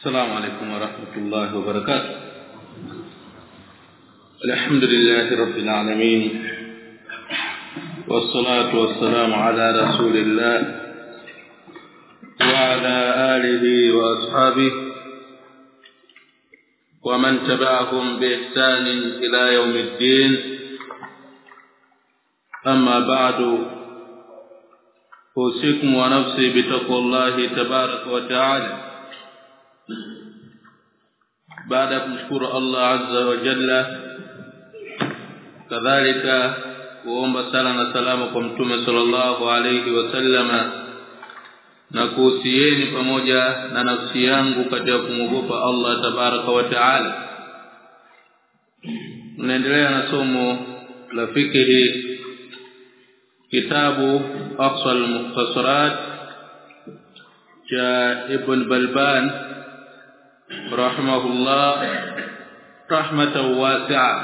السلام عليكم ورحمة الله وبركاته. الحمد لله رب العالمين والصلاة والسلام على رسول الله وعلى آله وأصحابه ومن تبعهم بإحسان إلى يوم الدين. أما بعد أوصيكم ونفسي بتقوى الله تبارك وتعالى. Baada ya kumshukuru Allah azza wa jalla kadhalika kuomba sala na salama kwa mtume sallallahu alayhi wasallama na kuhusieni pamoja na nafsi yangu katika kumwogopa Allah tabaraka wa taala tunaendelea na somo la fikihi kitabu aqsal mukhtasarat cha ibn balban رحمه الله رحمة واسعة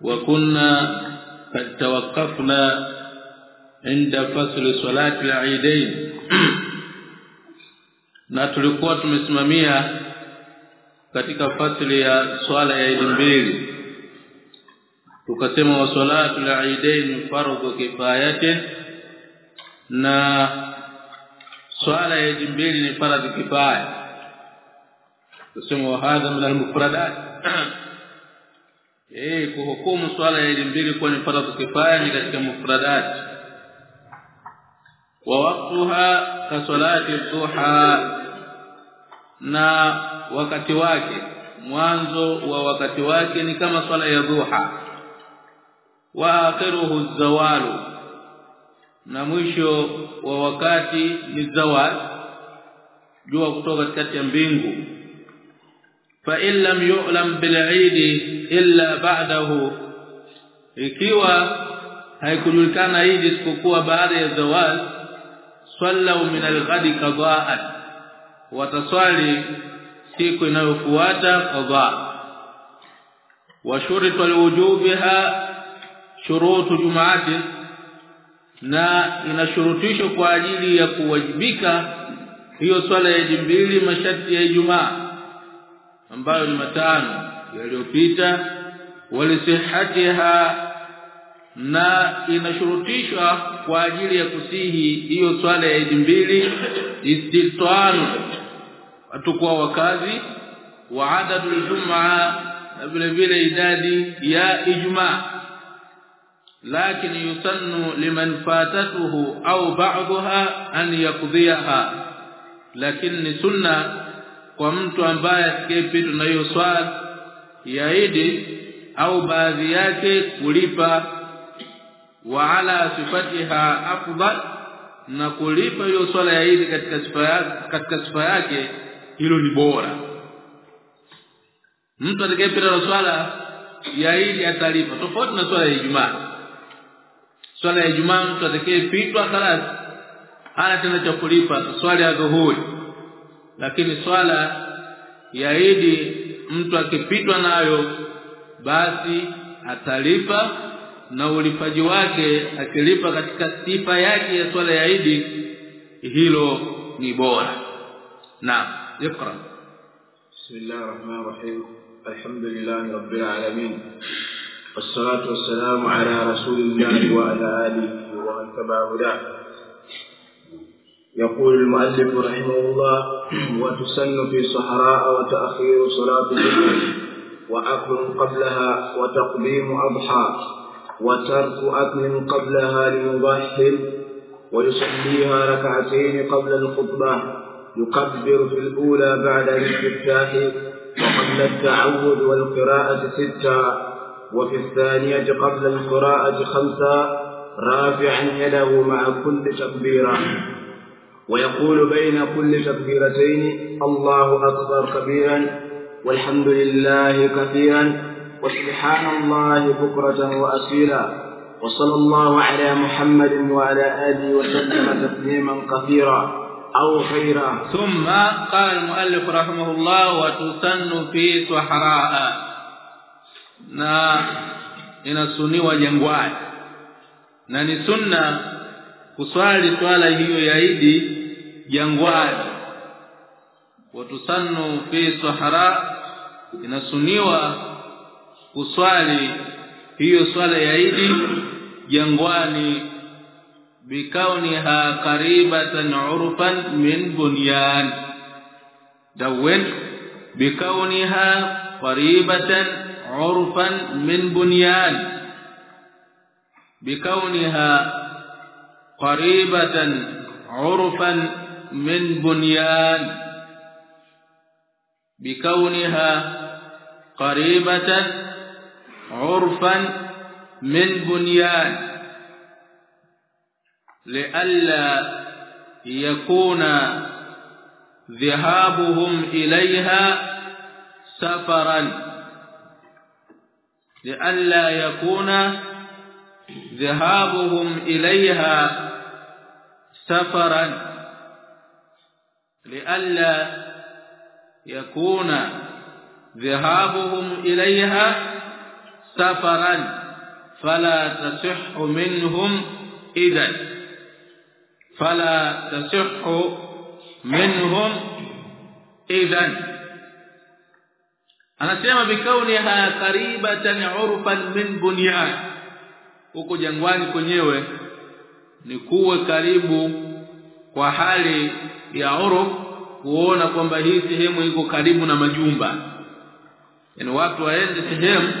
وكنا قد توقفنا عند فصل صلاة العيدين na tulikuwa tumesimamia katika fasili ya swala ya Eid mbili tukasema wa salatu al-eidain fardhu kifayatin na swala ya jimbili ni faradhi kifaya. Tuseme hadha min al-mufradat. Eh kuhukumu swala ya jimbili kuwa ni faradhi kifaya ni katika mufradat. Wa waqtuha ka salati duha na wakati wake. Mwanzo wa wakati wake ni kama swala ya duha. Wa akhiruhu zawalu na mwisho wa wakati ni zawal jua kutoka katikati ya mbingu. Fa illam yu'lam bil 'id illa ba'dahu ikiwa haikujulikana Eid isipokuwa baada ya zawal sallu min al-ghadi qada'an wataswali siku inayofuata qada wa shurut al-wujubiha shurutu jum'ati na inashurutishwa kwa ajili ya kuwajibika hiyo swala ya mbili masharti ya Ijumaa ambayo ni matano yaliyopita walisihatiha na inashurutishwa kwa ajili ya kusihi hiyo swala ya mbili istitwanu watu kwa wakazi wa adadul jumaa na vile vile idadi ya Ijumaa لكن يسن لمن فاتته أو بعضها أن يقضيها لكن سنة kwa mtu ambaye asikepitwa na hiyo swala ya Eid au baadhi yake kulipa wa ala sifatiha afdal na kulipa hiyo swala ya Eid katika sifa yake katika sifa yake hilo ni bora mtu atakayepita na swala ya Eid atalipa tofauti na swala ya Ijumaa swala ya jumaa mtu atakayepitwa khalas hana tena cha kulipa swala ya dhuhuri. Lakini swala ya Idi mtu akipitwa nayo basi atalipa na ulipaji wake akilipa katika sifa yake ya swala ya Idi hilo ni bora. Na ikra bismillahir rahmanir rahim rabbil alamin والصلاة والسلام على رسول الله وعلى آله ومن تبع يقول المؤلف رحمه الله وتسن في صحراء وتأخير صلاة الظهر وأكل قبلها وتقديم أضحى وترك أكل قبلها لمضحل ويصليها ركعتين قبل الخطبة يكبر في الأولى بعد الاستفتاح وقبل التعود والقراءة ستا. وفي الثانية قبل القراءة خمسا رافعا يده مع كل تكبيرة. ويقول بين كل تكبيرتين الله أكبر كبيرا والحمد لله كثيرا وسبحان الله بكرة وأسيلا وصلى الله على محمد وعلى آله وسلم تسليما كثيرا أو خيرا. ثم قال المؤلف رحمه الله وتسن في صحراء. Na inasuniwa jangwani. Na ni sunna kuswali swala hiyo ya Idi jangwani. Watusannu fi sahara inasuniwa kuswali hiyo swala ya Idi jangwani. Bikauniha qaribatan urfan min bunyan. Dawin bikauniha qaribatan عرفا من بنيان بكونها قريبة عرفا من بنيان بكونها قريبة عرفا من بنيان لئلا يكون ذهابهم إليها سفراً لئلا يكون ذهابهم إليها سفرا. لئلا يكون ذهابهم إليها سفرا. فلا تصح منهم إذا فلا تصح منهم إذا anasema bikauniha qaribatan urfan min bunyan. Huko jangwani kwenyewe ni kuwe karibu kwa hali ya urf kuona kwamba hii sehemu iko karibu na majumba. Yani watu waende sehemu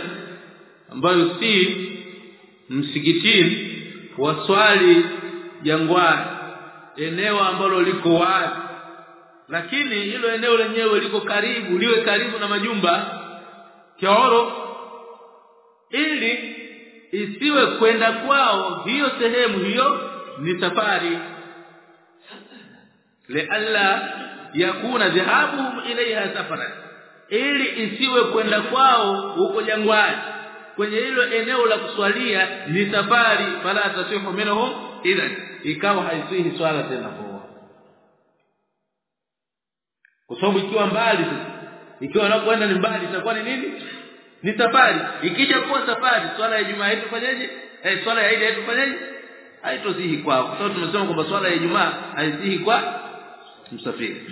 ambayo si msikitini waswali jangwani eneo ambalo liko wazi lakini hilo eneo lenyewe liko karibu liwe karibu na majumba kioro ili isiwe kwenda kwao hiyo sehemu hiyo ni safari. Lialla yakuna dhahabuhum ilaiha safaran ili isiwe kwenda kwao huko jangwani. Kwenye hilo eneo la kuswalia ni safari fala tasihu minhum idhan ikawa haisihi swala tena kwa sababu ikiwa mbali ikiwa anapoenda ni mbali itakuwa ni nini? Ni safari. Ikija kuwa safari swala ya jumaa yetu fanyaje eh swala ya Eid fanyaje haitosihi kwao kwa sababu tumesema kwamba swala ya Ijumaa haisihi kwa msafiri.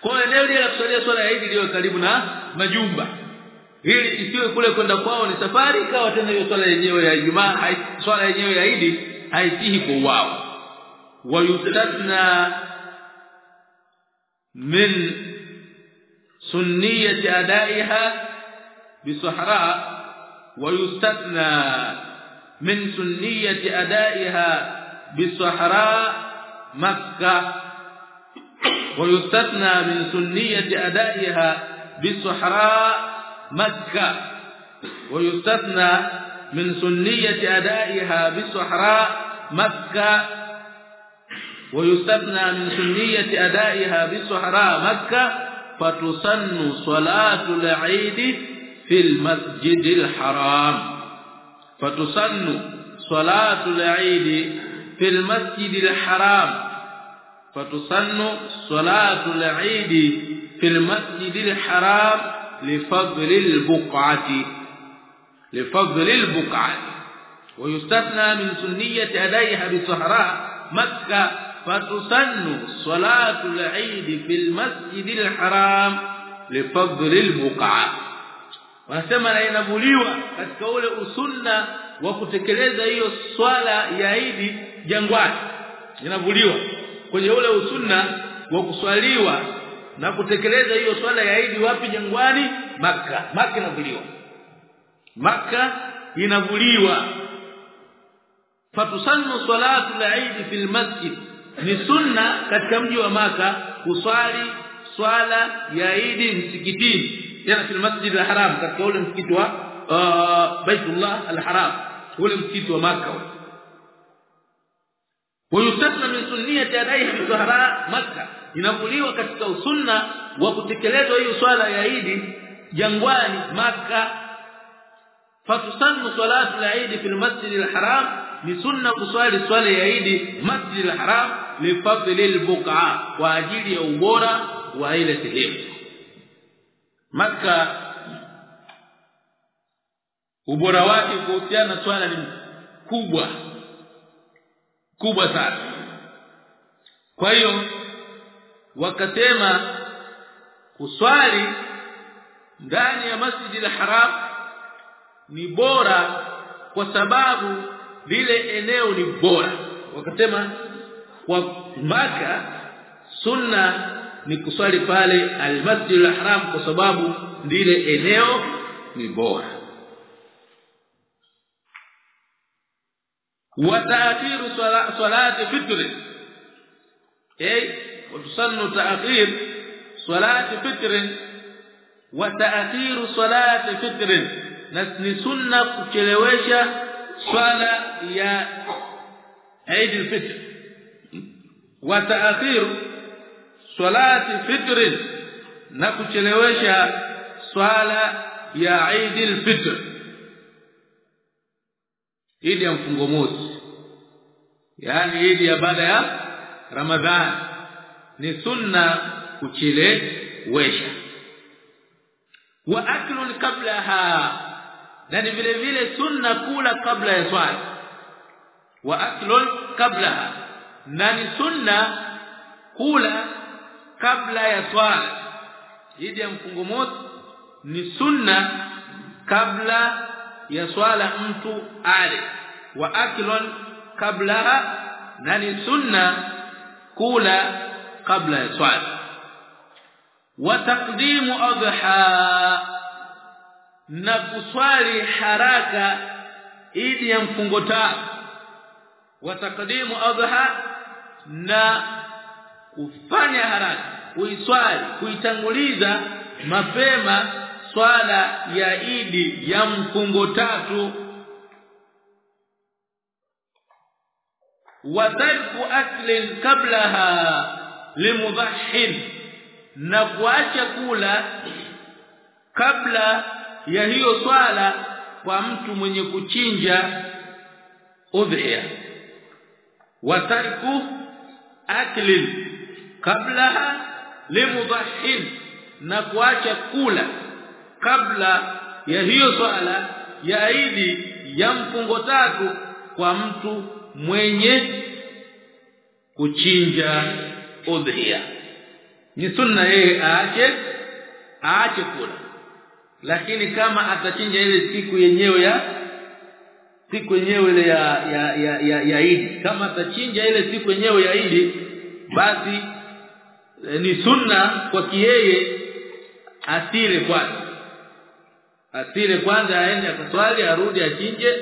Kwa eneo lile la kusalia swala ya Eid liwe karibu na majumba. Ili isiwe kule kwenda kwao ni safari ikawa tena hiyo swala yenyewe ya Ijumaa swala yenyewe ya Eid haisihi kwa wao. Wayustatna من سنية أدائها بصحراء ويستثنى من سنية أدائها بالصحراء مكة ويستثنى من سنية أدائها بالصحراء مكة ويستثنى من سنية أدائها بالصحراء مكة. ويستثنى من سنية أدائها بالصحراء مكة فتسن صلاة العيد في المسجد الحرام. فتسن صلاة العيد في المسجد الحرام. فتسن صلاة العيد في المسجد الحرام لفضل البقعة. لفضل البقعة. ويستثنى من سنية أدائها بالصحراء مكة فتسن صلاة العيد في المسجد الحرام لفضل البقعة wanasema na inavuliwa katika ule usunna wa kutekeleza hiyo swala ya Eid jangwani inavuliwa kwenye ule usunna wa kuswaliwa na kutekeleza hiyo swala ya Eid wapi jangwani maka maka inavuliwa maka inavuliwa fatusannu salatu al-Eid fil masjid ni sunna katika mji wa maka kuswali swala ya Eid msikitini tena fil masjid al-haram katika ule msikiti wa uh, Baitullah al-Haram ule msikiti wa maka ويستثنى من سنيه ادائها بسهراء مكه inavuliwa katika usunna wa kutekelezwa hiyo swala ya Eid jangwani maka fatusannu salatu al-Eid fil masjid al-haram ni sunna kuswali swala ya Eid masjid al-haram li fadli al-buqa kwa ajili ya ubora wa ile sehemu. Maka ubora wake kuhusiana na swala ni kubwa kubwa sana. Kwa hiyo wakasema kuswali ndani ya Masjid al-Haram ni bora kwa sababu lile eneo ni bora. Wakasema kwa Maka sunna ni kuswali pale al-Masjid al-Haram kwa sababu lile eneo ni bora وتاخير صلاه فطر اي وتسن تاخير صلاه فطر وتاخير صلاه فطر ni sunna kuchelewesha swala ya Eid al-Fitr wa ta'khir salati fitr na kuchelewesha swala ya Eid al-Fitr Eid ya mfungo mosi. Yani Eid ya baada ya Ramadhan. Ni sunna kuchelewesha. Wa aklun qablaha. Na ni vile vile sunna kula kabla ya swala. Wa aklun qablaha na ni sunna kula kabla ya swala. Idi ya mfungo mosi ni sunna kabla ya swala mtu ale. Wa aklun kabla na ni sunna kula kabla ya swala. Wa taqdimu adha na kuswali haraka idi ya mfungo tatu. Wa taqdimu adha na kufanya haraka kuiswali kuitanguliza mapema swala ya idi ya mfungo tatu. Wa tarku aklin kablaha limudhahhin na kuacha kula kabla ya hiyo swala kwa mtu mwenye kuchinja udhiya wa tarku aklin kablaha limudhahhin na kuacha kula kabla ya hiyo swala ya Idi ya mfungo tatu kwa mtu mwenye kuchinja udhiya ni sunna yeye aache aache kula. Lakini kama atachinja ile siku yenyewe ya siku yenyewe ile ya ya ya, ya, ya idi. kama atachinja ile siku yenyewe ya idi, basi e, ni sunna kwa kiyeye asile kwanza. Asile kwanza aende akaswali arudi achinje.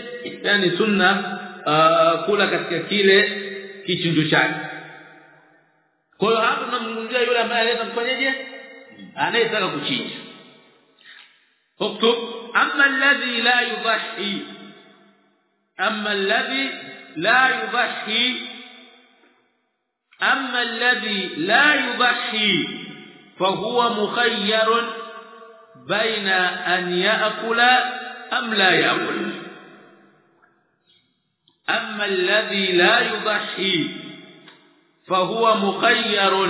Yani sunna uh, kula katika kile kichinjo chake. Kwa hiyo hapo namzungumzia yule ambaye anaweza kufanyaje? Anayetaka kuchinja. Uktub amma alladhi la yudhi أما الذي لا يضحي أما الذي لا يضحي فهو مخير بين أن يأكل أم لا يأكل. أما الذي لا يضحي فهو مخير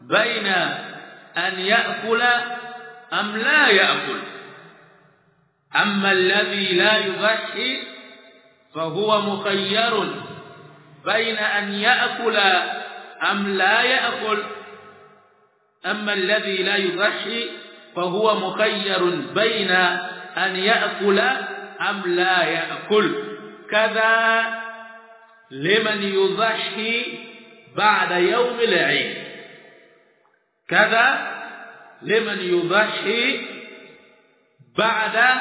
بين أن يأكل أم لا يأكل. أما الذي لا يضحي فهو مخير بين أن يأكل أم لا يأكل. أما الذي لا يضحي فهو مخير بين أن يأكل أم لا يأكل. كذا لمن يضحي بعد يوم العيد. كذا لمن يضحي بعد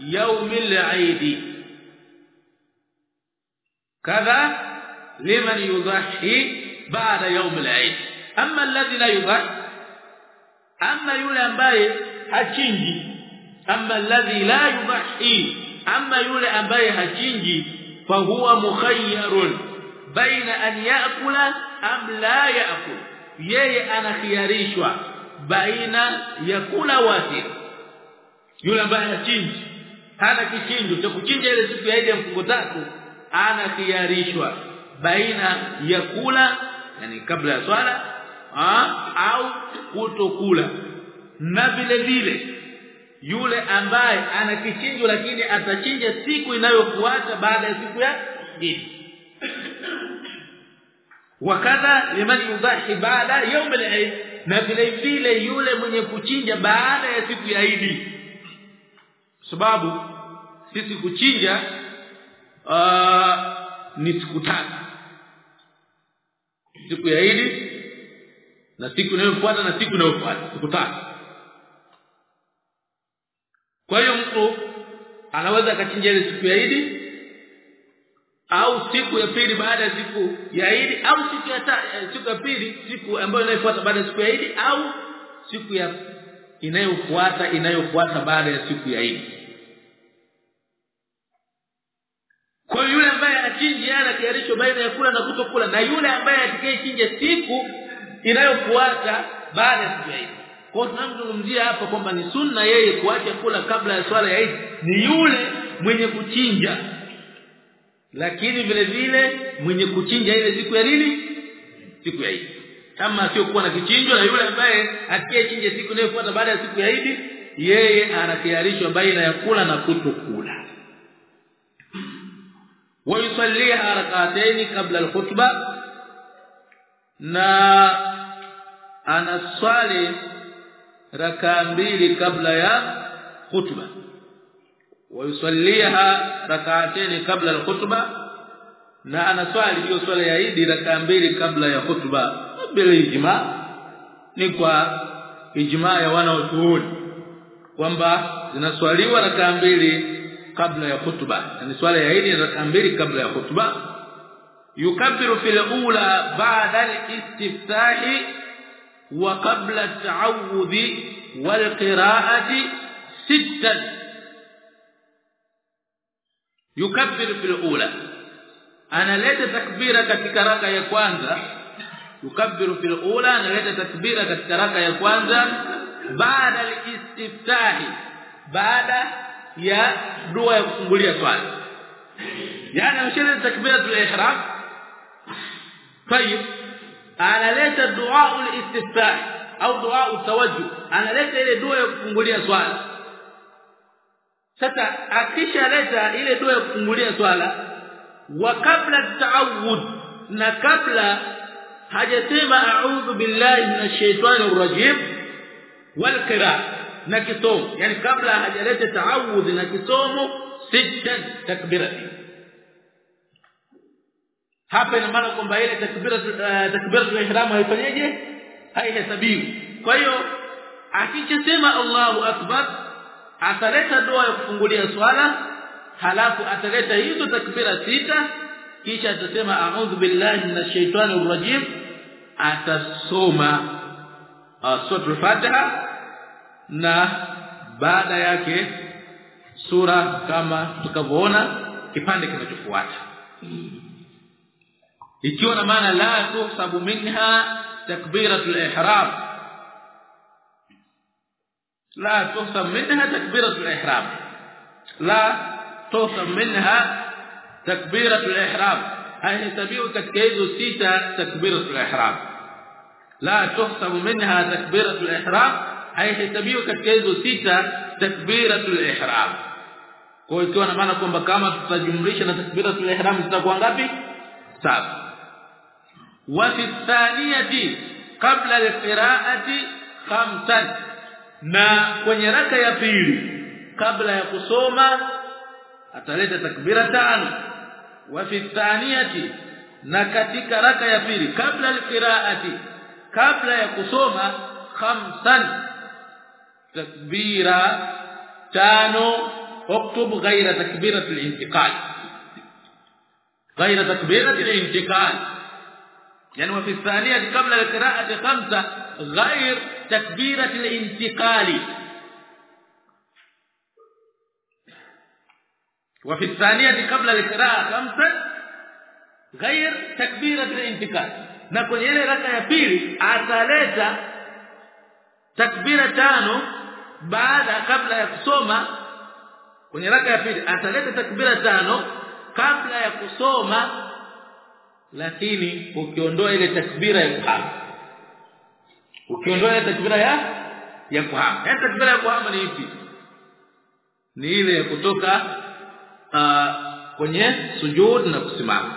يوم العيد. كذا لمن يضحي بعد يوم العيد. أما الذي لا يضحي أما يله امباي حجنجي أما الذي لا يضحي أما يله امباي حجنجي فهو مخير بين أن يأكل أم لا يأكل. يي أنا خياريشوا بين يكون واجب يله امباي حجنجي هذا كشنجو تكشنجي ile siku ya ile mfungo anakhiarishwa baina ya kula yani kabla ya swala au kutokula. Na vile vile yule ambaye ana kichinjo lakini atachinja siku inayofuata baada ya siku ya Eid. Wakadha liman yudahi baada يوم al-eid. Na vile vile yule mwenye kuchinja baada ya siku ya Idi sababu sisi kuchinja uh, ni siku tatu siku ya Eid na siku inayofuata na siku inayofuata. Siku tatu kwa hiyo mtu anaweza akachinja ile siku ya Eid au siku ya pili baada ya siku ya Eid au siku ya ta, siku ya pili siku ambayo inayofuata baada ya siku ya Eid au siku ya inayofuata inayofuata baada ya siku ya Eid kwa yule ambaye anachinja ana kiarisho baina ya kula na kutokula na yule ambaye atakayechinja siku inayofuata baada ya siku ya Eid. Kwa tunamzungumzia hapa kwamba ni sunna yeye kuacha kula kabla ya swala ya Eid ni yule mwenye kuchinja. Lakini vile vile mwenye kuchinja ile siku ya nini? Siku ya Eid. Kama sio kuwa na kichinjo na yule ambaye atakayechinja siku inayofuata baada ya siku ya Eid yeye anatayarishwa baina ya kula na kutokula ويصليها ركعتين قبل الخطبه na anaswali raka mbili kabla ya khutba wayusalliha rak'atayn kabla al-khutba na anaswali hiyo swala ya Eid raka mbili kabla ya khutba bila ijma ni kwa ijma ya wanaotuoni kwamba zinaswaliwa raka mbili قبل الخطبة. يعني سؤال يعني الامري قبل الخطبة. يكبر في الأولى بعد الاستفتاح وقبل التعوذ والقراءة ستا. يكبر في الأولى. أنا لته تكبيره ketika raka ya يكبر في الأولى أنا لته تكبيره ketika raka ya بعد الاستفتاح بعد ya dua ya kufungulia swala yani ameshaleta takbiratul ihram طيب analeta dua al-istiftah au dua at-tawajjuh analeta ile dua ya kufungulia swala sasa akishaleta ile dua ya kufungulia swala wa kabla at-ta'awud na kabla hajasema a'udhu billahi minash shaitani rajim wal qira' na kisomo. Yani kabla hajaleta ta'awudh na kisomo sittan takbirati. Hapa ina maana kwamba ile takbira takbiratul ihram haifanyeje? Haihesabiwi. Kwa hiyo akishasema Allahu akbar ataleta dua ya kufungulia swala halafu ataleta hizo takbira sita kisha atasema a'udhu billahi minash shaitani rajim atasoma sura Fatiha na baada yake sura kama tukavyoona kipande kinachofuata ikiwa na maana la tuhsabu minha takbiratul ihram la tuhsab minha takbiratul ihram la tuhsab minha takbiratul ihram haihesabiwi katika hizo sita takbiratul ihram la tuhsab minha takbiratul ihram haihesabiwi katika hizo sita takbiratul ihram. Kwa hiyo ikiwa na maana kwamba kama tutajumlisha na takbiratul ihram zitakuwa ngapi? Saba. Wa fi thaniyati qabla alqira'ati khamsan. Na kwenye raka ya pili kabla ya kusoma ataleta takbira tano. Wa fi thaniyati na katika raka ya pili kabla alqira'ati kabla ya kusoma khamsan تكبيرة تانو اكتب غير تكبيرة الانتقال. غير تكبيرة الانتقال. يعني في الثانية قبل القراءة خمسة غير تكبيرة الانتقال. وفي الثانية قبل القراءة خمسة غير تكبيرة الانتقال. نقول يلي ile raka ya takbira tano baada kabla ya kusoma kwenye raka ya pili ataleta takbira tano kabla ya kusoma lakini ukiondoa ile takbira ya kuhama. Ukiondoa ile takbira ya ya kuhama. Yani takbira ya kuhama ni ipi? Ni ile ya kutoka uh, kwenye sujud na kusimama.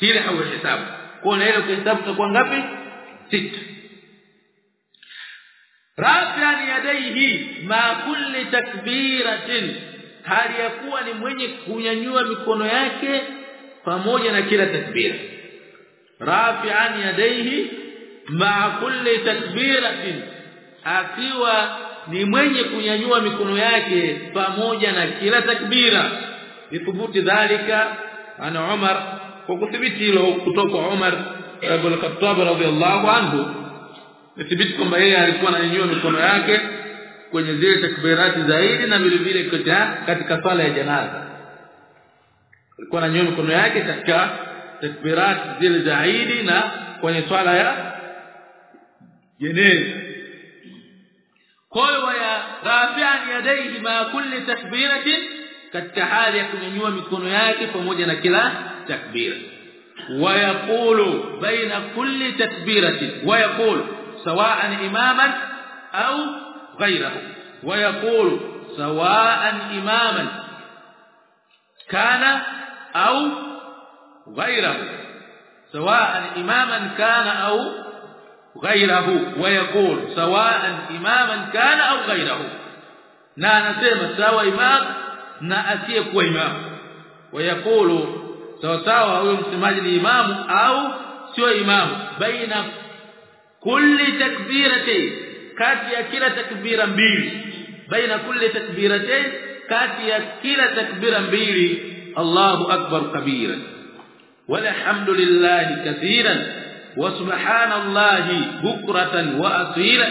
Ile hauhesabu kwa na ile ukihesabu itakuwa ngapi? Sita rafi'an yadayhi ma kulli takbiratin. Hali ya kuwa ni mwenye kunyanyua mikono yake pamoja na kila takbira. Rafi'an yadayhi ma kulli takbiratin. Akiwa ni mwenye kunyanyua mikono yake pamoja na kila takbira. Lithubuti dhalika ana Umar. Kwa kuthibiti hilo kutoka Umar ibn Khattab radhiyallahu anhu nithibiti kwamba yeye alikuwa ananyanyua mikono yake kwenye zile takbirati zaidi na vile vile katika katika swala ya janaza alikuwa ananyanyua mikono yake katika takbirati zile zaidi na kwenye swala ya jeneza kwa hiyo ya rafi'an yadayhi ma kulli takbiratin katika hali ya kunyanyua mikono yake pamoja na kila takbira ويقول بين كل تكبيره ويقول سواء إماما أو غيره. ويقول سواء إماما كان أو غيره. سواء إماما كان أو غيره. ويقول سواء إماما كان أو غيره. نا نسمع سواء إمام نا اسيه كو إمام. ويقول سواء هو مسمى الامام أو سواء إمام. بين كل تكبيرتين كاتيا كلا تكبيره 2 بين كل تكبيرتين كاتيا كلا تكبيرا 2 الله أكبر كبيرا. والحمد لله كثيرا. وسبحان الله بكرة وأصيلا.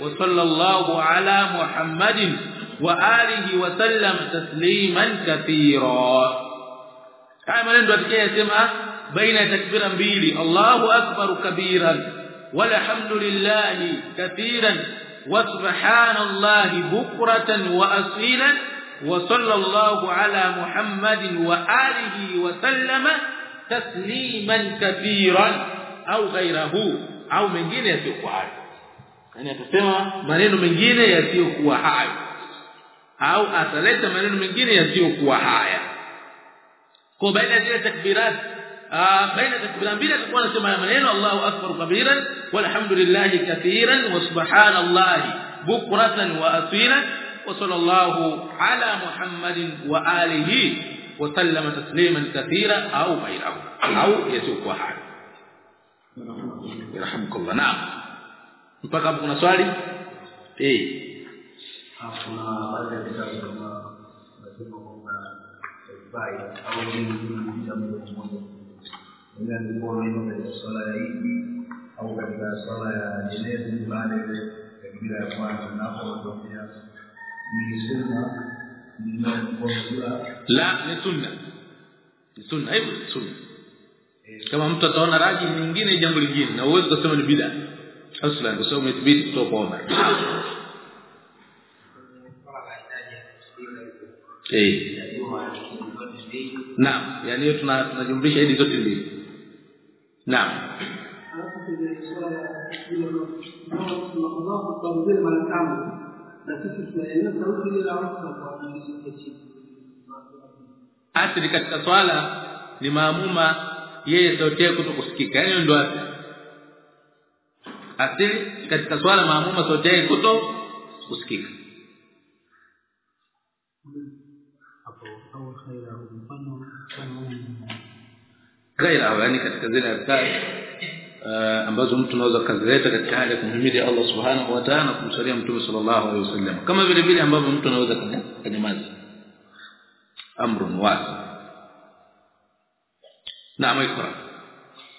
وصلى الله على محمد وآله وسلم تسليما كثيرا. كما لندوا تكيه يسمع بين تكبيره 2 الله أكبر كبيرا. Walhamdulillahi kathiran wa subhanallahi bukratan wa asilan wa sallallahu ala muhammadin wa alihi wa sallama tasliman kathiran au ghairahu au mengine yasiyokuwa hayo yani atasema maneno mengine yasiyokuwa hayo au ataleta maneno mengine yasiyokuwa haya kwa baina zile takbirat baina takbira mbili atakuwa anasema maneno Allahu akbar kabiran walhamdulillahi kathiran wa subhanallahi bukratan wa asilan wa sallallahu ala muhammadin wa alihi wa sallama tasliman kathira au ghayrahu au yasiyokuwa haya yarhamukallah naam mpaka hapo kuna swali eh kuna baadhi ya vitabu kama nasema kwamba bai au kuingia moja kwa alikuwa anaenda katika swala ya Idi au katika swala ya jenezi baada ya takbira ya kwanza na hapo wanatokea ni sunna la ni sunna. Ni sunna hivyo ni sunna. Kama mtu ataona raji nyingine jambo lingine na uwezo kusema ni bid'a. Aslan kwa sababu umethibiti kutoka kwa Umar eh. Naam yani tunajumlisha hizi zote mbili naam. Asili katika swala ni maamuma yeye sauti yake kutokusikika yani ndio asili asili katika swala maamuma sauti yake kuto kusikika ghaira yani katika zile adhkari ambazo mtu anaweza kazileta katika hali ya kumhimidi Allah subhanahu wa ta'ala kumsalia mtume sallallahu alaihi wasallam kama vile vile ambavyo mtu anaweza kanyamaza amrun wasi نعم اقرا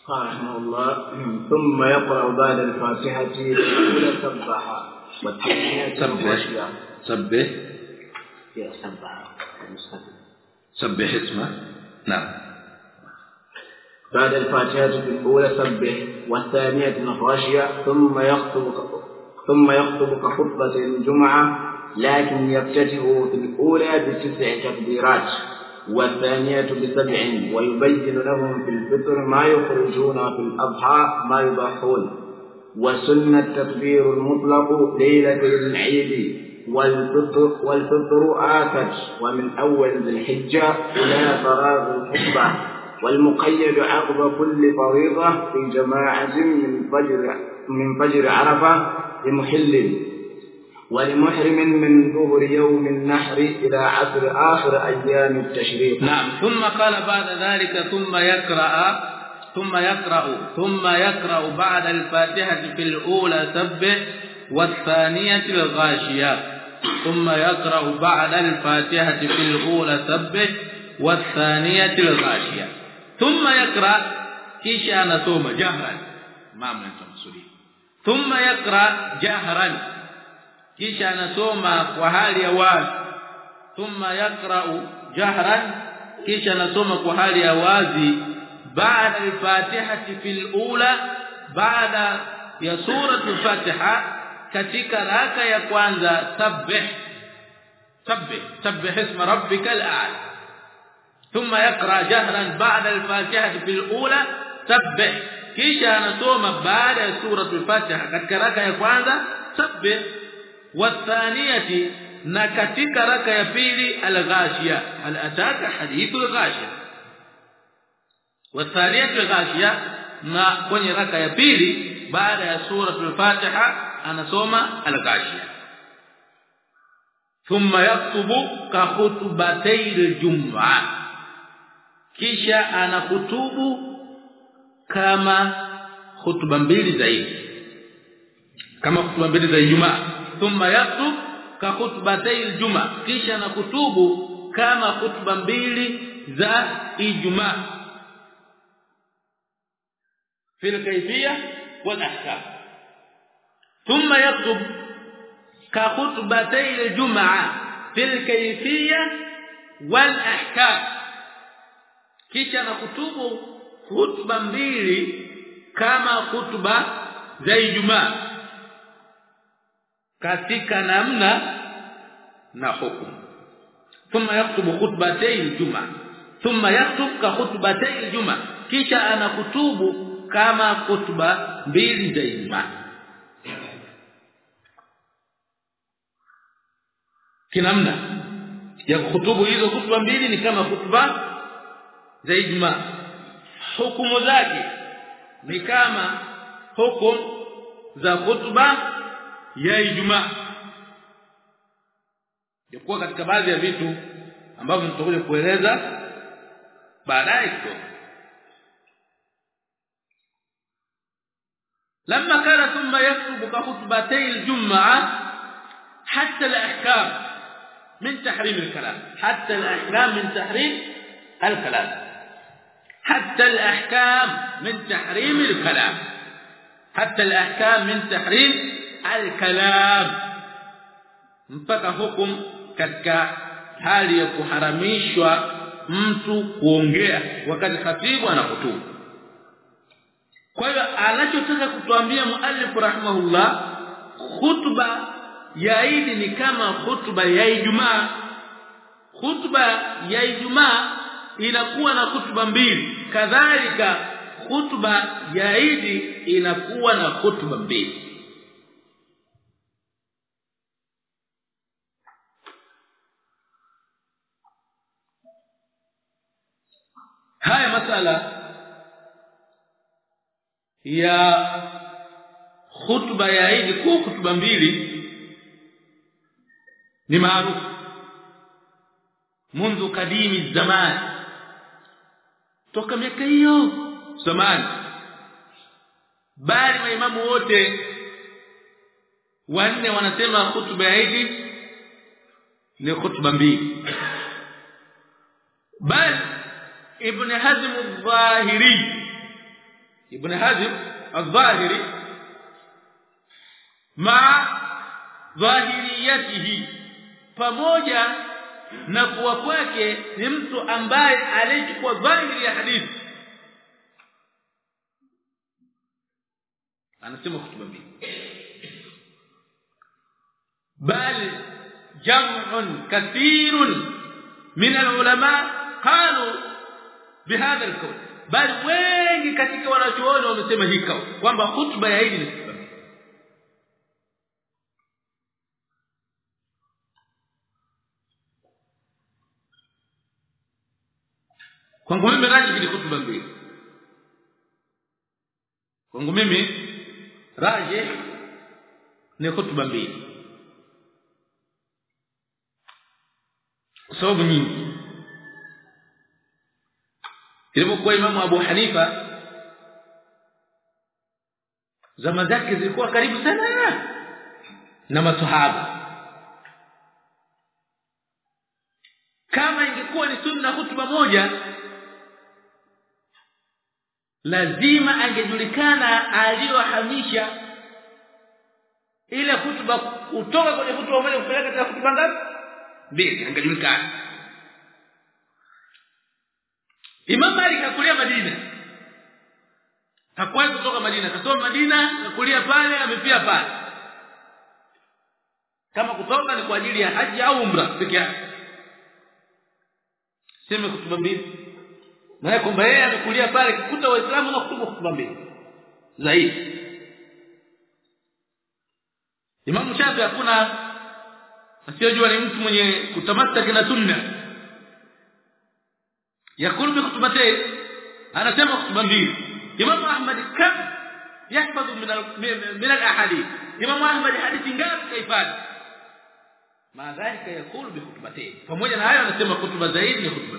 قال رحمه الله ثم يقرأ بعد الفاتحة الأولى سبح والثانية سبح سبح سبح سبح اسمه نعم بعد الفاتحة الأولى سبح والثانية الغاشية ثم يخطب ثم يخطب كخطبة الجمعة لكن يفتتح في الأولى بتسع تكبيرات والثانية بسبع ويبين لهم في الفطر ما يخرجون في الأضحى ما يضحون. وسن التكبير المطلق ليلة العيد والفطر, والفطر آكد ومن أول ذي الحجة إلى فراغ الخطبة. والمقيد عقب كل فريضة في جماعة من فجر من فجر عرفة لمحل ولمحرم من ظهر يوم النحر إلى عصر آخر أيام التشريق. نعم. ثم قال بعد ذلك ثم يقرأ ثم يقرأ ثم يقرأ بعد الفاتحة في الأولى سبح والثانية الغاشية. ثم يقرأ بعد الفاتحة في الأولى سبح والثانية الغاشية. thumma yakra kisha anasoma jahran. Mama yatamsudia thumma yakra jahran. Kisha anasoma kwa hali ya wazi. Thumma yakra jahran. Kisha anasoma kwa hali ya wazi. Baada al-fatihati fil ula baada ya sura fatiha katika raka ya kwanza sabbih. Sabbih sabbih isma rabbikal a'la. Yaqra jahran ba'da al-fatihati fil ula sabbih kisha anasoma baada ya suratul fatiha katika raka ya kwanza sabbih والثانيه na katika raka ya pili al-ghashiya hal ataka hadithu al-ghashiya والثانيه الغاشيه na kwenye raka ya pili baada ya suratul fatiha anasoma al-ghashiya thumma yaktubu ka khutbatay al-jum'a kisha anahutubu kama hutuba mbili zaidi kama hutuba mbili za Ijumaa thumma yaktub ka khutbatay juma. Kisha anakutubu kama hutuba mbili za Ijumaa fil kayfiyah wal ahkam. Thumma yaqtub ka khutbatay juma. Fil kayfiyah wal ahkam kisha na kutubu hutuba mbili kama hutuba za Ijumaa. Katika namna na hukumu. Thumma yaktubu خطبتي aljumaa thumma يخطب khutbatay aljumaa kisha anakutubu kama khutba mbili za Ijumaa. Kinamna ya kutubu hizo khutba mbili ni kama hutuba za Ijumaa hukumu zake ni kama hukumu za hutuba ya Ijumaa yakuwa katika baadhi ya vitu ambavyo tutakuja kueleza baadaye kidogo لما كان ثم يكتب كخطبتي الجمعه حتى الاحكام من تحريم الكلام حتى الاحكام من تحريم الكلام حتى الاحكام من تحريم الكلام حتى الاحكام من تحريم الكلام mpaka hukum katika hali ya kuharamishwa mtu kuongea wakati khatibu anakutubu kwa hiyo anachotaka kutuambia muallif rahimahullah khutba ya Eid ni kama khutba ya Ijumaa khutba ya Ijumaa inakuwa na khutba mbili kadhalika khutba ya Eid inakuwa na khutba mbili haya masala ya khutba ya Eid kwa khutba mbili ni maarufu منذ قديم الزمان toka miaka hiyo zamani bali maimamu wote wanne wanasema khutba ya Eid ni khutba mbili. Bali ibn hazm al-zahiri ibn hazm al-zahiri ma dhahiriyatihi pamoja na kuwa kwake ni mtu ambaye alichukua dhahiri ya hadithi. Anasema kutuba mbili. Bal jam'un kathirun min al-ulama qalu bihadha alqawl. Bali bal wengi katika wanachuoni wamesema hii kwamba hutuba ya Eid ni kwangu mimi rajib ni hutuba mbili. Kwangu mimi rajih ni hutuba mbili. Sababu nyingi. Ilipokuwa imamu Abu Hanifa zama zake zilikuwa karibu sana na masahaba kama ingekuwa ni sunna hutuba moja lazima angejulikana aliyohamisha ile hutuba kutoka kwenye hutuba moja kupeleka katika hutuba ngapi? Mbili angejulikana. Imam Malik hakulia Madina. Hakuwahi kutoka Madina. Kasoma Madina kulia pale amepia pale. Kama kutoka ni kwa ajili ya haji au umra pekee yake. Sema kutuba mbili maana kwamba yeye amekulia pale kukuta waislamu na kutubu kutuba mbili. Zaidi. Imam Shafi hakuna asiyojua ni mtu mwenye kutamasaki na sunna. Yakulu bi anasema kutuba mbili. Imam Ahmad kam yahfadhu min min al-ahadith Imam Ahmad hadithi ngapi kaifadi ma yakulu yakul bi pamoja na hayo anasema kutuba zaidi ni khutba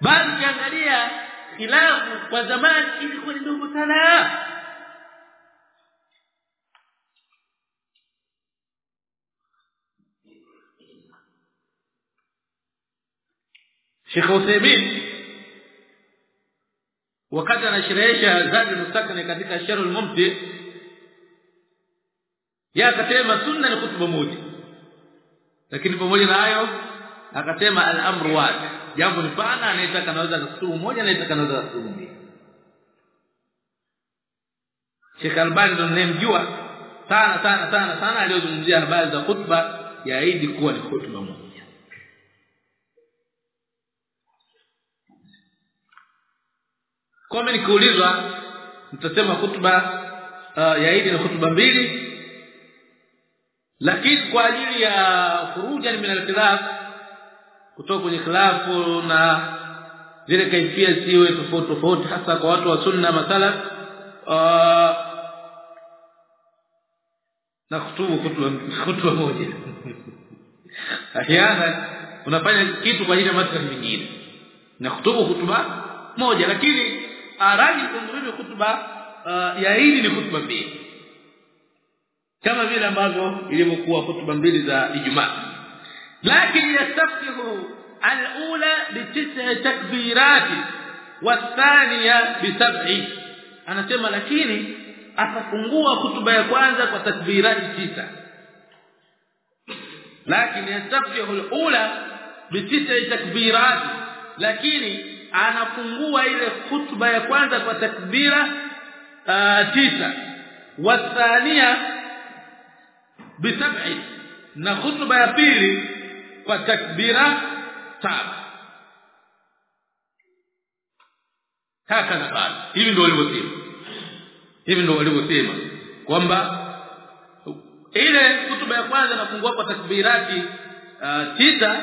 bali kiangalia khilafu kwa zamani ilikuwa ni ndogo sana Sheikh Uthaymeen wakati anasherehesha Zadi Mustakni katika Sharh al-Mumti ya akasema sunna ni kutuba moja lakini pamoja na hayo akasema al-amru wad. Jambo ni pana anayetaka anaweza kutubu moja anayetaka anaweza kutubu mbili Sheikh Albani ndo sana sana sana sana aliyozungumzia habari za khutba ya Eid kuwa ni khutba moja. Mimi nikiulizwa nitasema hutuba uh, ya Eid ni khutba mbili. Lakini kwa ajili ya khuruja min al-khilaf kutoka kwenye khilafu na zile kaifia siwe tofauti tofauti hasa kwa watu wa sunna masala uh, na kutubu kutuba moja. Ahiana unafanya kitu kwa ajili ya maslahi mengine. Na kutubu hutuba moja lakini araji kumrudi hutuba uh, ya hili ni hutuba mbili. Kama vile ambavyo ilivyokuwa hutuba mbili za Ijumaa lakini يستفتح الاولى بتسع تكبيرات والثانيه بسبع. لكن anasema lakini atafungua كwanza ya kwanza kwa takbirati tisa lakini yastaftihu al-ula bi tis'i takbirat lakini anafungua ile hutuba ya kwanza kwa takbira tisa wathania bisab'i na hutuba ya pili kwa takbira saba hakana bali hivi ndio walivyosema hivi ndio walivyosema kwamba ile hutuba ya kwanza nafungua kwa takbirati uh, tisa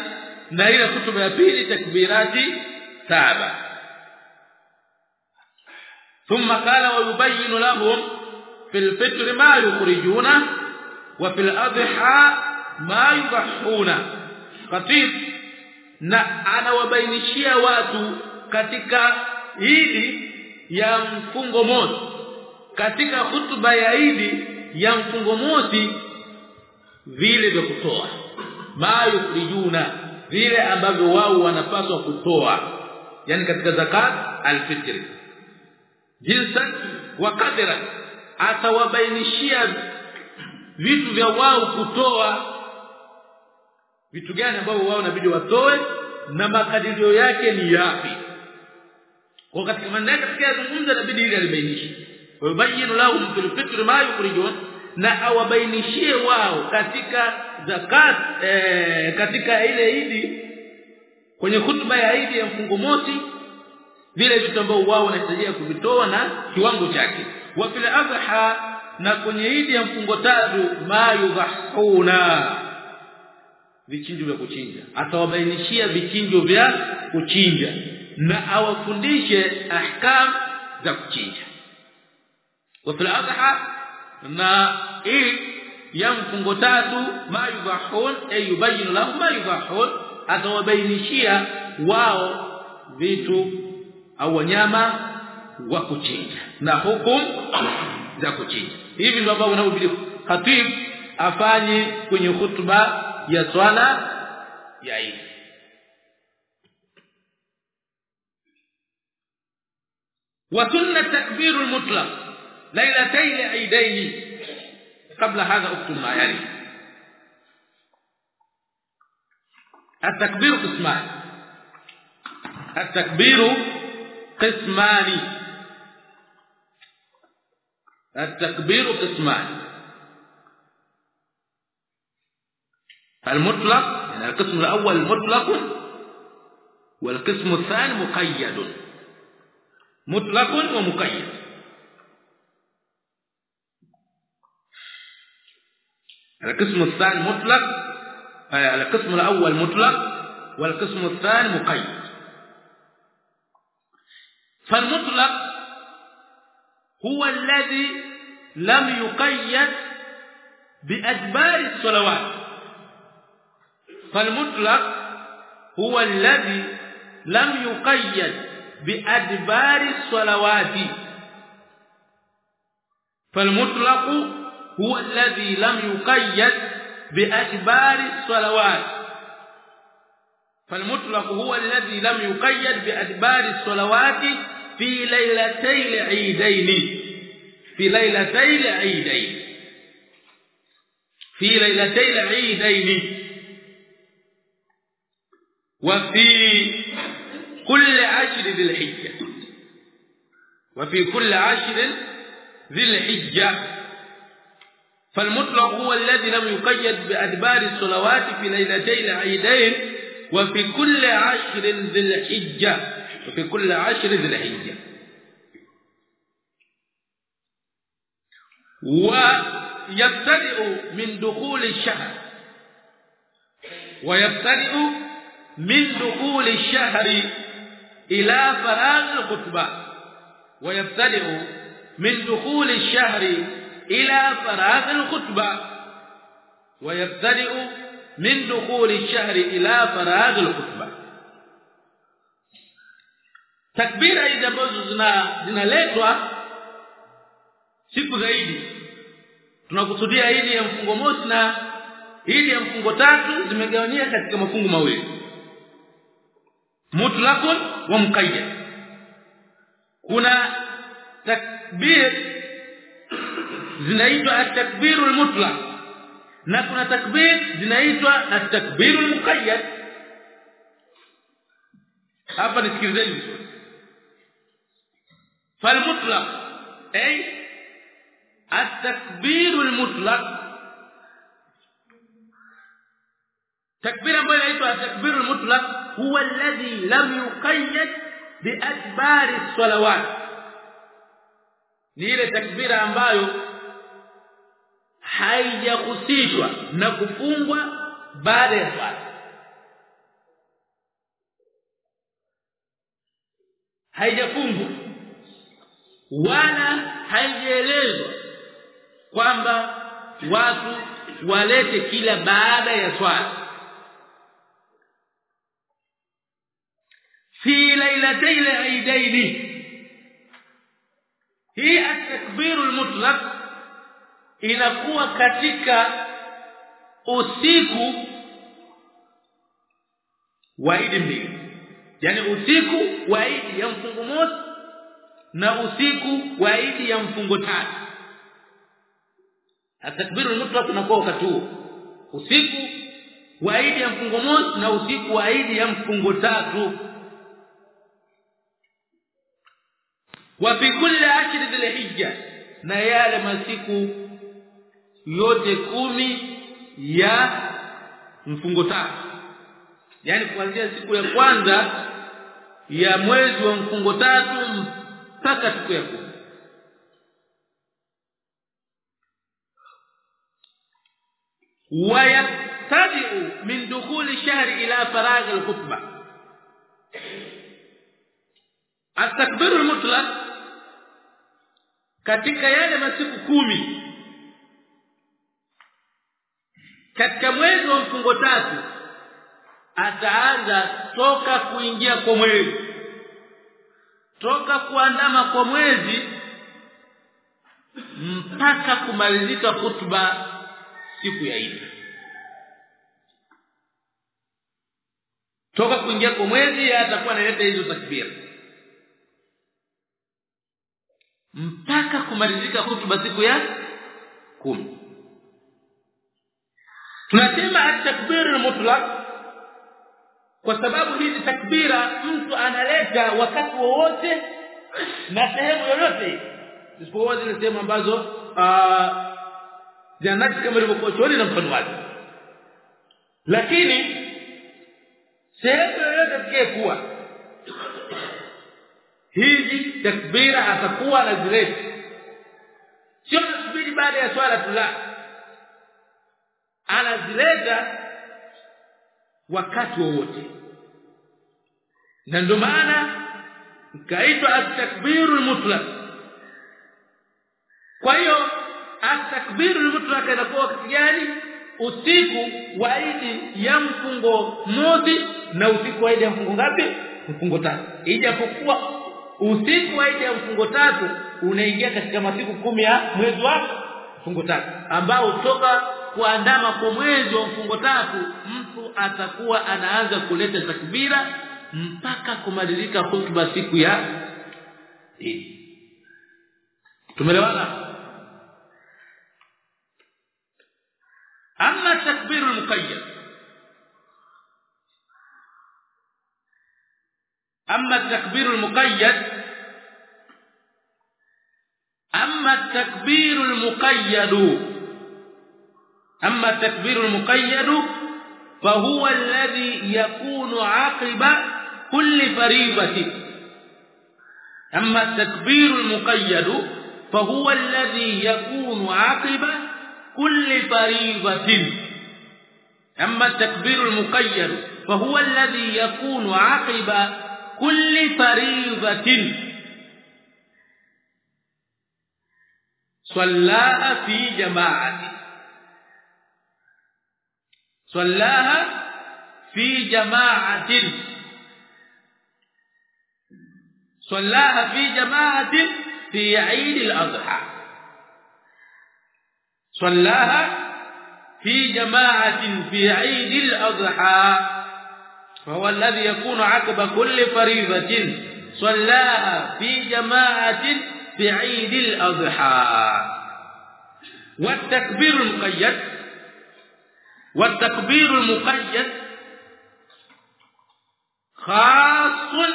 na ile hutuba ya pili takbirati saba ثم قال ويبين لهم في الفطر ما يخرجون وفي الاضحى ما يضحون khatib na anawabainishia watu katika hili ya mfungo mosi. Katika hutuba ya idi ya mfungo mosi vile vya kutoa. Mayukrijuna vile ambavyo wao wanapaswa kutoa. Yani katika zakat alfitri jinsa wa kadra atawabainishia vitu vya wao kutoa vitu gani ambavyo wao inabidi watoe na makadirio yake ni yapi? Kwa katika maneno katika yazungumza inabidi ili alibainishe. Wabayinu lahum fil fitr ma yukhrijun na awabainishie wao katika zakat e, katika ile idi kwenye hutuba ya idi ya mfungo mosi vile vitu ambavyo wao wanahitajia kuvitoa na kiwango chake. Wa fil adha na kwenye idi ya mfungo tatu ma yudhahuna vichinjo vya kuchinja. Atawabainishia vichinjo vya kuchinja na awafundishe ahkam za kuchinja. Wa fil adha na hii ya mfungo tatu ma yubahun ay yubayyin lahum ma yubahun atawabainishia wao vitu au wanyama wa kuchinja na hukum za kuchinja. Hivi ndio ambavyo unabidi khatib afanye kwenye hutuba ya swala ya Eid وسنه تكبير المطلق ليلتين عيدين قبل هذا اكتب ما يعني. التكبير قسمان. التكبير قسمان. التكبير قسمان. المطلق يعني القسم الأول مطلق والقسم الثاني مقيد. مطلق ومقيد. القسم الثاني مطلق القسم الأول مطلق والقسم الثاني مقيد. فالمطلق هو الذي لم يقيد بأدبار الصلوات. فالمطلق هو الذي لم يقيد بأدبار الصلوات. فالمطلق هو الذي لم يقيد بأدبار الصلوات. فالمطلق هو الذي لم يقيد بأدبار الصلوات في ليلتي العيدين في ليلتي العيدين في ليلتي العيدين وفي كل عشر ذي الحجة. وفي كل عشر ذي الحجة. فالمطلق هو الذي لم يقيد بأدبار الصلوات في ليلتي العيدين وفي كل عشر ذي الحجة. وفي كل عشر ذي الحجة. ويبتدئ من دخول الشهر. ويبتدئ min dukhuli shahri ila faragh al-khutbah wa yabtadi'u min dukhuli shahri ila faragh al-khutbah wa yabtadi'u min dukhuli shahri ila faragh al-khutbah takbira hizi ambazo zinaletwa siku zaidi tunakusudia hili ya mfungo mosi na ya mfungo tatu zimegawanyika katika mafungo mawili mutlaqun wa muqayyad kuna takbir zinaitwa at-takbirul mutlaq na kuna takbir zinaitwa at-takbirul muqayyad hapa nisikilizeni vizuri فالمطلق اي التكبير المطلق takbira ambayo inaitwa takbirul mutlaq huwa alladhi lam yuqayyad biadbari salawat. Ni ile takbira ambayo haijahusishwa na kufungwa baada ya swala. Haijafungwa wala haijaelezwa kwamba watu walete kila baada ya swala. Fi ليلتي al-eidain hii at-takbiru al-mutlaq inakuwa katika usiku wa Idi mbili yani usiku wa Idi ya mfungo mosi na usiku wa Idi ya mfungo tatu atakbiru mutlaq unakuwa wakati huo usiku wa Idi ya mfungo mosi na usiku wa Idi ya mfungo tatu wa fi kulli ashri dhilhijja na yale masiku yote kumi ya mfungo tatu. Yani kuanzia siku ya kwanza ya mwezi wa mfungo tatu mpaka siku ya kumi. Yabtadi'u min dukhul shahri ila faragh al-khutbah. At-takbir al-mutlaq katika yale masiku kumi. Katika mwezi wa mfungo tatu ataanza toka kuingia kwa mwezi. Toka kuandama kwa mwezi mpaka kumalizika hutuba siku ya Eid toka kuingia kwa mwezi atakuwa analeta hizo takbira mpaka kumalizika hutuba siku ya kumi. Tunasema at-takbir mutlaq kwa sababu hizi takbira mtu analeta wakati wowote na sehemu yoyote. Isipokuwa zile sehemu ambazo janati kama ilivyokuwa chori na mfano wake. Lakini sehemu yoyote kuwa hizi takbira atakuwa anazileta. Sio nasubiri baada ya swala tula anazileta wakati wowote. Na ndio maana ikaitwa at-takbirul mutlaq. Kwa hiyo at-takbirul mutlaq inakuwa wakati gani? Usiku wa Idi ya mfungo mosi na usiku wa Idi ya mfungo ngapi? Mfungo tatu. Ijapokuwa usiku wa ya mfungo tatu unaingia katika masiku kumi ya mwezi wa mfungo tatu. Ambao toka kuandama kwa mwezi wa mfungo tatu mtu atakuwa anaanza kuleta takbira mpaka kumalizika hutuba siku ya Eid. Tumeelewana? Amma takbiru al-muqayyad. Amma takbiru al-muqayyad amma takbir al-muqayyad amma takbir al-muqayyad فهو الذي يكون عقب كل فريضة. أما التكبير المقيد فهو الذي يكون عقب كل فريضة. أما التكبير المقيد فهو الذي يكون عقب كل فريضة. صلاها في جماعة صلاها في جماعة صلاها في جماعة في عيد الأضحى. صلاها في جماعة في عيد الأضحى. فهو الذي يكون عقب كل فريضة. صلاها في جماعة في عيد الأضحى. والتكبير المقيد والتكبير المقيد خاص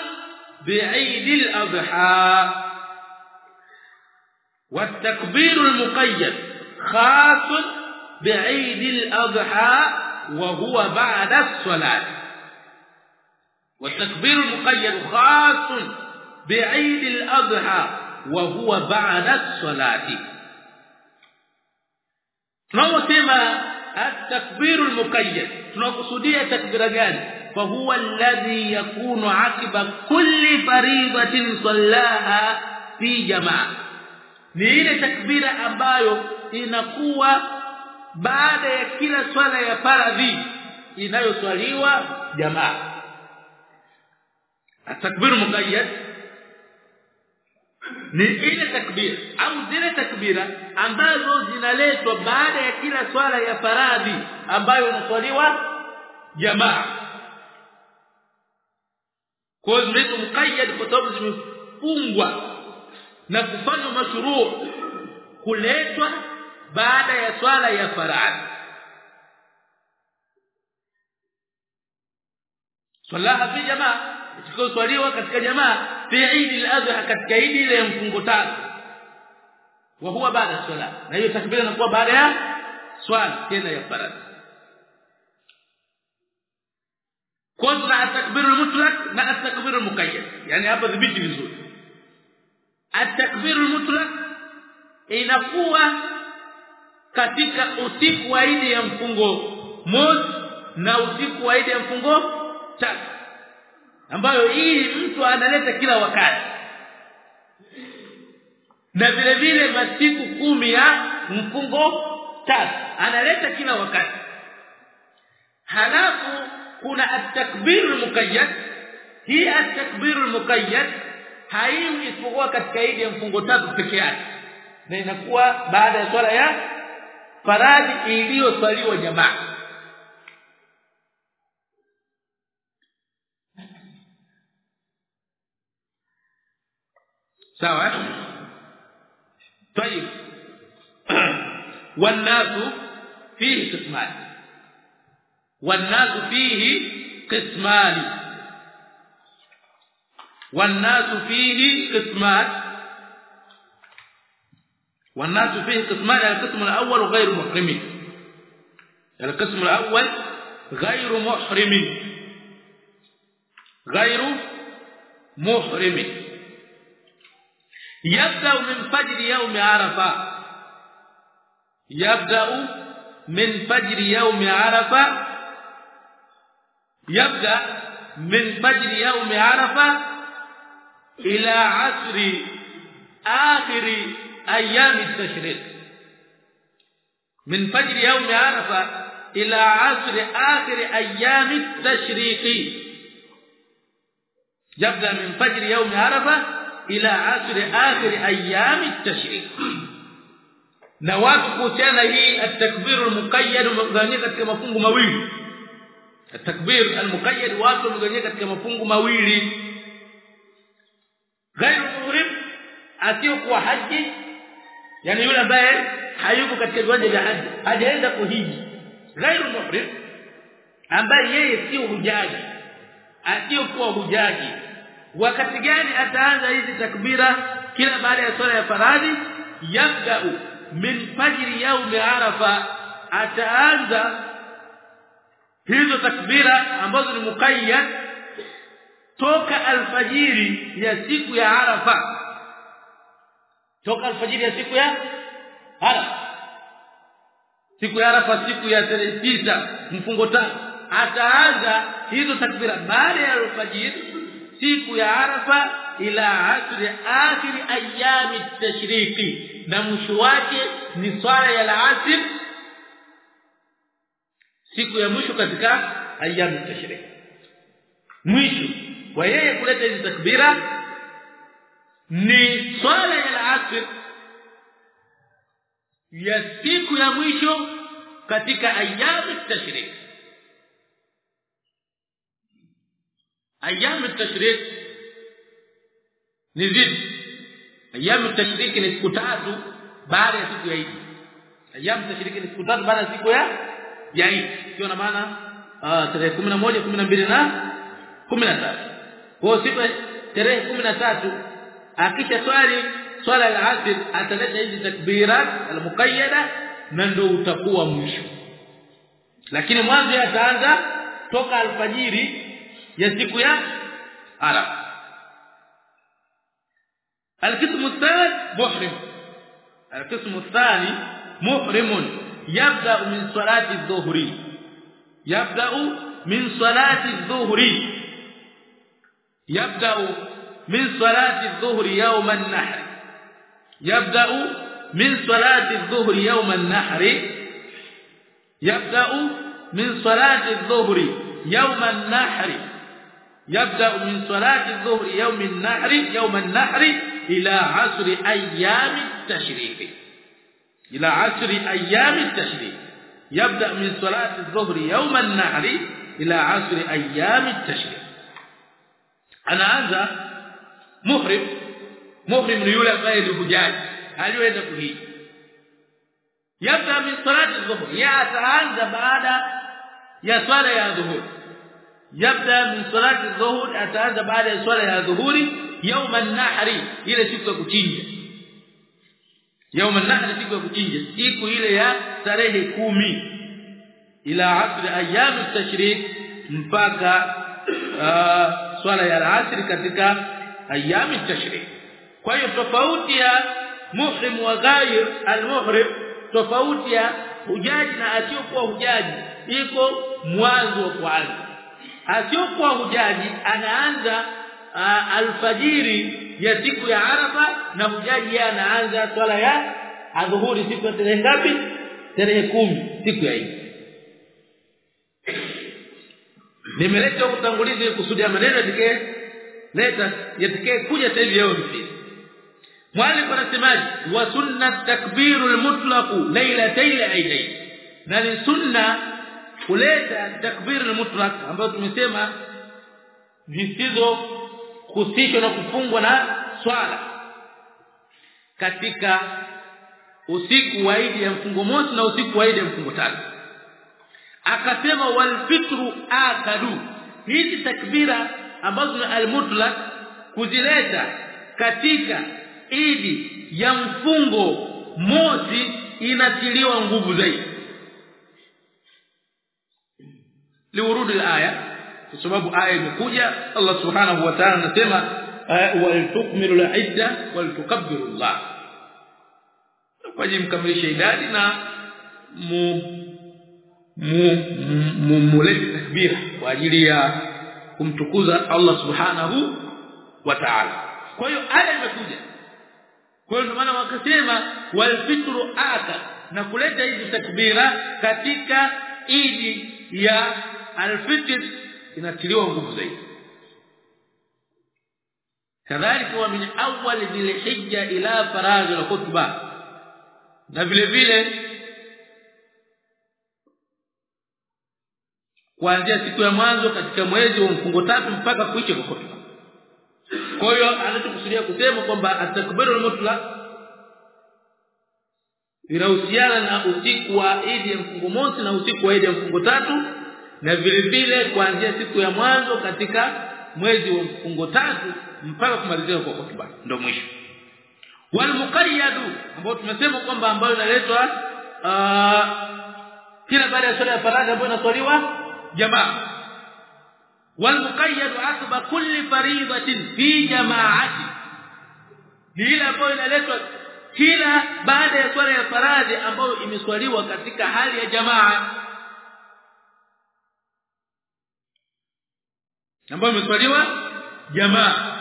بعيد الأضحى. والتكبير المقيد خاص بعيد الأضحى وهو بعد الصلاة. والتكبير المقيد خاص بعيد الأضحى. wa huwa ba'da salati. Tunaposema at-takbirul muqayyad tunakusudia takbira gani? Fa huwa alladhi yakunu akiba kulli faridatin sallaha fi jamaa. Ni ile takbira ambayo inakuwa baada ya kila swala ya faradhi inayoswaliwa jamaa. At-takbirul muqayyad ni ile takbira au zile takbira ambazo zinaletwa baada ya kila swala ya faradhi ambayo inaswaliwa jamaa. Kwa hiyo muqayyad kwa sababu zimefungwa na kufanywa mashruu kuletwa baada ya swala ya faradhi. Swala fi jamaa itakayoswaliwa katika jamaa fi Eid al-Adha katika Eid ile ya mfungo tatu. Wa huwa baada swala. Na hiyo takbira inakuwa baada ya swala tena ya faradhi kwanza at-takbir al-mutlaq na at-takbir al-muqayyad. Yani hapa dhibiti vizuri. At-takbir al-mutlaq inakuwa katika usiku wa Eid ya mfungo mosi na usiku wa Eid ya mfungo tatu ambayo hii mtu analeta kila wakati. Na vile vile masiku kumi ya mfungo tatu analeta kila wakati. Halafu kuna at-takbir al-muqayyad hii at-takbir al-muqayyad haiwi isipokuwa katika idi ya mfungo tatu peke yake. Na inakuwa baada ya swala ya faradhi iliyoswaliwa jamaa sawa طيب. والناس فيه قسمان. والناس فيه قسمان. والناس فيه قسمان. والناس فيه قسمان القسم الأول غير محرم. القسم الأول غير محرم. غير محرم. يبدأ من فجر يوم عرفة. يبدأ من فجر يوم عرفة. يبدأ من فجر يوم عرفة إلى عصر آخر أيام التشريق. من فجر يوم عرفة إلى عصر آخر أيام التشريق. يبدأ من فجر يوم عرفة ila asri akhir ayyam at-tashrik na watu kuhusiana hii at-takbir al-muqayyad mgawanyika katika mafungu mawili. At-takbir al-muqayyad watu mgawanyika katika mafungu mawili. Ghairu muhrim asiyokuwa haji yani yule ambaye hayuko katika viwanja vya haji hajaenda kuhiji. Ghairu muhrim ambaye yeye sio hujaji asiyokuwa hujaji wakati gani ataanza hizi takbira? Kila baada ya swala ya faradhi yabda'u min fajri yaum arafa. Ataanza hizo takbira ambazo ni muqayyad toka alfajiri ya siku ya arafa. Toka alfajiri ya siku ya arafa. Siku ya arafa siku ya tarehe tisa mfungo tano. Ataanza hizo takbira baada ya alfajiri siku ya arafa ila asri akhir ayami tashriki na mwisho wake ni swala ya asr siku ya mwisho katika ayami tashriki mwisho kwa yeye kuleta hizi takbira ni swala ya asr ya siku ya mwisho katika ayami tashriki ايام التشريق نزيد ايام التشريق ni siku tatu baada ya siku ya Eid. Ayamu tashrik ni siku tatu baada ya siku ya ya Eid. Ah, kwa maana tarehe 11 12 na 13 kwa siku tarehe 13 akisha swali swala al-asr ataleta hizi takbirat al-muqayyada na ndio utakuwa mwisho. Lakini mwanzo ataanza toka alfajiri ya siku ya Arafa القسم الثالث محرم. القسم الثاني محرم. يبدأ من صلاة الظهر. يبدأ من صلاة الظهر. يبدأ من صلاة الظهر يوم النحر. يبدأ من صلاة الظهر يوم النحر. يبدأ من صلاة الظهر يوم النحر. يبدأ من صلاة الظهر يوم النحر يوم النحر إلى عصر أيام التشريق. إلى عصر أيام التشريق. يبدأ من صلاة الظهر يوم النحر إلى عصر أيام التشريق. anaanza muhrim muhrim ni yule ambaye ni hujaji aliyoenda kuhiji yabda min salati dhuhur ya ataanza baada ya swala ya yabda min salati dhuhur ataanza baada ya swala ya dhuhuri yauma nahri ile siku ya kuchinja. Yauma nahri siku ya kuchinja. Siku ile ya tarehe kumi. Ila asri ayyam tashrik mpaka uh, swala ya asri katika ayyam tashrik. Kwa hiyo tofauti ya muhrim wa ghair al-muhrim tofauti ya hujaji na asiyokuwa hujaji iko mwanzo wa kwanza asiyokuwa hujaji anaanza alfajiri ya siku ya Arafa na hujaji anaanza swala ya adhuhuri siku ya tarehe ngapi? Tarehe kumi siku ya hii nimeleta utangulizi kusudi ya maneno yatakaye leta yatakaye kuja sasa hivi mfisi mwalimu anasemaje? Wa sunna takbirul mutlaq lailatayl aidain na ni sunna kuleta takbir mutlaq ambayo tumesema zisizo husishwa na kufungwa na swala. Katika usiku wa Eid ya mfungo mosi na usiku wa Eid ya mfungo tatu. Akasema wal fitru akadu. Hizi takbira ambazo ni al-mutlaq kuzileta katika idi ya mfungo mosi inatiliwa nguvu zaidi liurudi alaya kwa sababu aya imekuja Allah subhanahu wa ta'ala anasema wal tukmilu al-idda wal tukabbiru Allah kwa ajili idadi na mu mulete takbira kwa ajili ya kumtukuza Allah subhanahu wa ta'ala. Kwa hiyo aya imekuja. Kwa hiyo maana wakasema wal fitru aka na kuleta hizi takbira katika idi ya al-fitr inatiliwa nguvu zaidi. Kadhalika wa min awwal dhilhijja ila faragh al-khutbah na vile vile kuanzia siku ya mwanzo katika mwezi wa mfungo tatu mpaka kuisha kwa khutba. Kwa hiyo anachokusudia kusema kwamba atakbiru al-mutlaq inahusiana na usiku wa Idi ya mfungo mosi na usiku wa Idi ya mfungo tatu na vile vile kuanzia siku ya mwanzo katika mwezi wa mfungo tatu mpaka kumalizika kwa hotuba. Ndio mwisho. Wal muqayyadu ambao tumesema kwamba ambayo inaletwa kila baada ya swala ya faradhi ambayo inaswaliwa jamaa. Wal muqayyad asba kulli fariidatin fi jamaati. Ni ile ambayo inaletwa kila baada ya swala ya faradhi ambayo imeswaliwa katika hali ya jamaa ambayo imeswaliwa jamaa.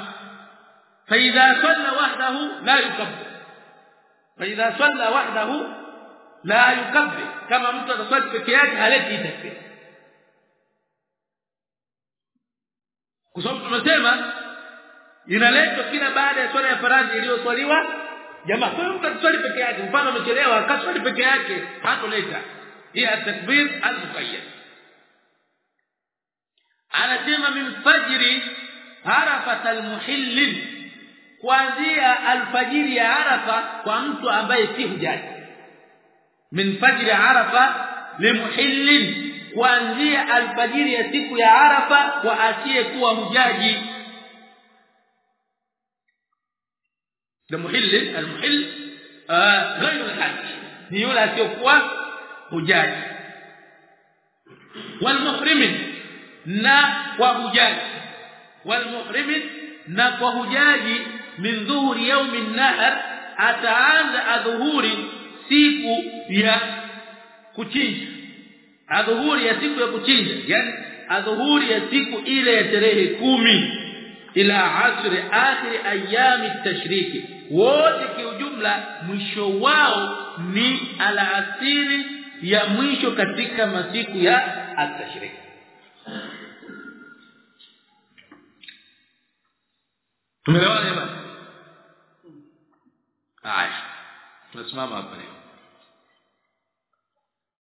Salla wahdahu la yukabbir fa idha salla wahdahu la yukabbir kama mtu ataswali peke yake haleti takbir kwa sababu tunasema inaletwa kila baada ya swala ya faradhi iliyoswaliwa jamaa. Kwa mtu ataswali peke yake. Mfano amechelewa akaswali peke yake hatoleta. Hii at-takbir al-muqayyad anasema min fajri arafat al-muhill kuanzia alfajiri ya arafa kwa mtu ambaye si hujaji min fajri arafa limuhillin kuanzia alfajiri ya siku ya arafa kwa asiyekuwa hujaji المحل المحل آه غير الحج ni yule asiyokuwa hujaji walmuhrim na kwa hujaji. Walmuhrimin na kwa hujaji min dhuhuri yaumi nahar ataanza adhuhuri siku ya kuchinja. Adhuhuri ya siku ya kuchinja yani adhuhuri ya siku ile ya tarehe kumi ila asri akhir ayami tashriki wote kiujumla mwisho wao ni alasiri ya mwisho katika masiku ya at-tashriki tumeelewana jamani? Haya tunasimama hapa leo